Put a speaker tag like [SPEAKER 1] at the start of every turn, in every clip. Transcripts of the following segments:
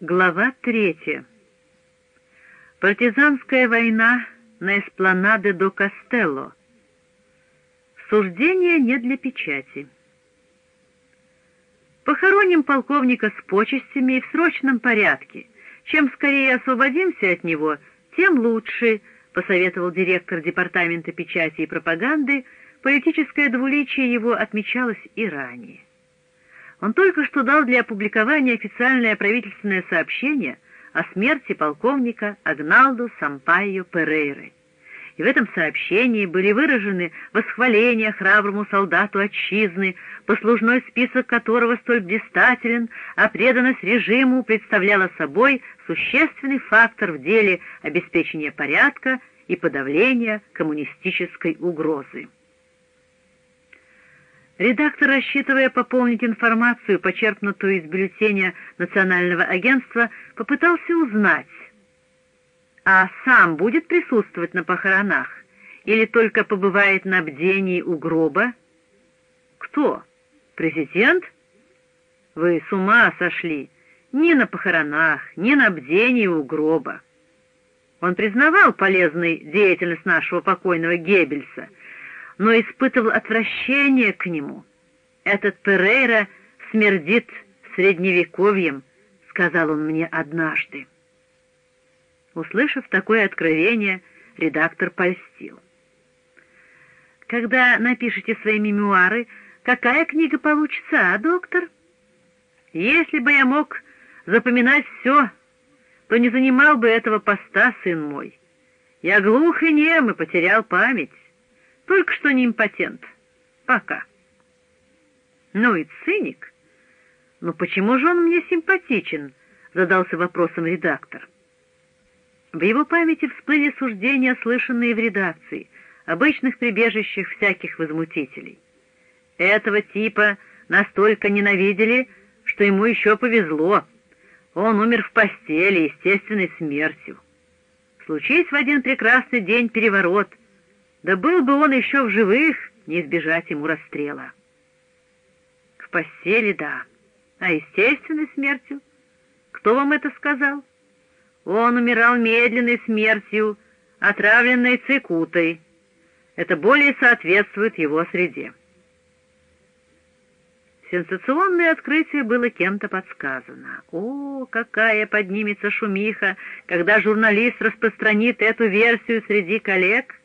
[SPEAKER 1] Глава третья. Партизанская война на эспланаде до Кастелло. Суждение не для печати. Похороним полковника с почестями и в срочном порядке. Чем скорее освободимся от него, тем лучше, посоветовал директор департамента печати и пропаганды. Политическое двуличие его отмечалось и ранее. Он только что дал для опубликования официальное правительственное сообщение о смерти полковника Агналду Сампайо Перейры. И в этом сообщении были выражены восхваления храброму солдату отчизны, послужной список которого столь блистателен, а преданность режиму представляла собой существенный фактор в деле обеспечения порядка и подавления коммунистической угрозы. Редактор, рассчитывая пополнить информацию, почерпнутую из бюллетеня Национального агентства, попытался узнать, а сам будет присутствовать на похоронах или только побывает на бдении у гроба? Кто? Президент? Вы с ума сошли! Ни на похоронах, ни на бдении у гроба. Он признавал полезной деятельность нашего покойного Геббельса — но испытывал отвращение к нему. «Этот Перейра смердит средневековьем», — сказал он мне однажды. Услышав такое откровение, редактор польстил. «Когда напишете свои мемуары, какая книга получится, а, доктор? Если бы я мог запоминать все, то не занимал бы этого поста, сын мой. Я глух и нем и потерял память. Только что не импотент. Пока. Ну и циник. Но почему же он мне симпатичен? Задался вопросом редактор. В его памяти всплыли суждения, слышанные в редакции, обычных прибежищах всяких возмутителей. Этого типа настолько ненавидели, что ему еще повезло. Он умер в постели естественной смертью. Случись в один прекрасный день переворот — да был бы он еще в живых, не избежать ему расстрела. В постели, да, а естественной смертью? Кто вам это сказал? Он умирал медленной смертью, отравленной цикутой. Это более соответствует его среде. Сенсационное открытие было кем-то подсказано. О, какая поднимется шумиха, когда журналист распространит эту версию среди коллег!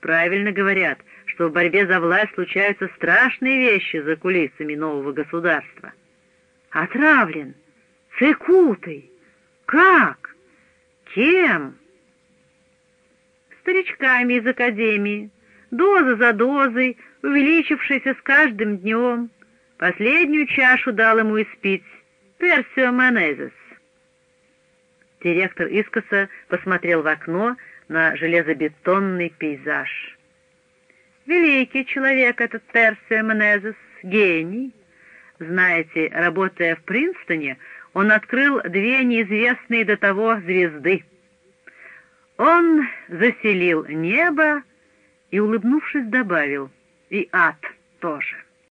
[SPEAKER 1] Правильно говорят, что в борьбе за власть случаются страшные вещи за кулисами нового государства. Отравлен, цикутой. Как? Кем? Старичками из академии, доза за дозой, увеличившейся с каждым днем. Последнюю чашу дал ему испить Персио Манезес. Директор искоса посмотрел в окно на железобетонный пейзаж. Великий человек этот Персио Менезес, гений. Знаете, работая в Принстоне, он открыл две неизвестные до того звезды. Он заселил небо и, улыбнувшись, добавил, и ад тоже.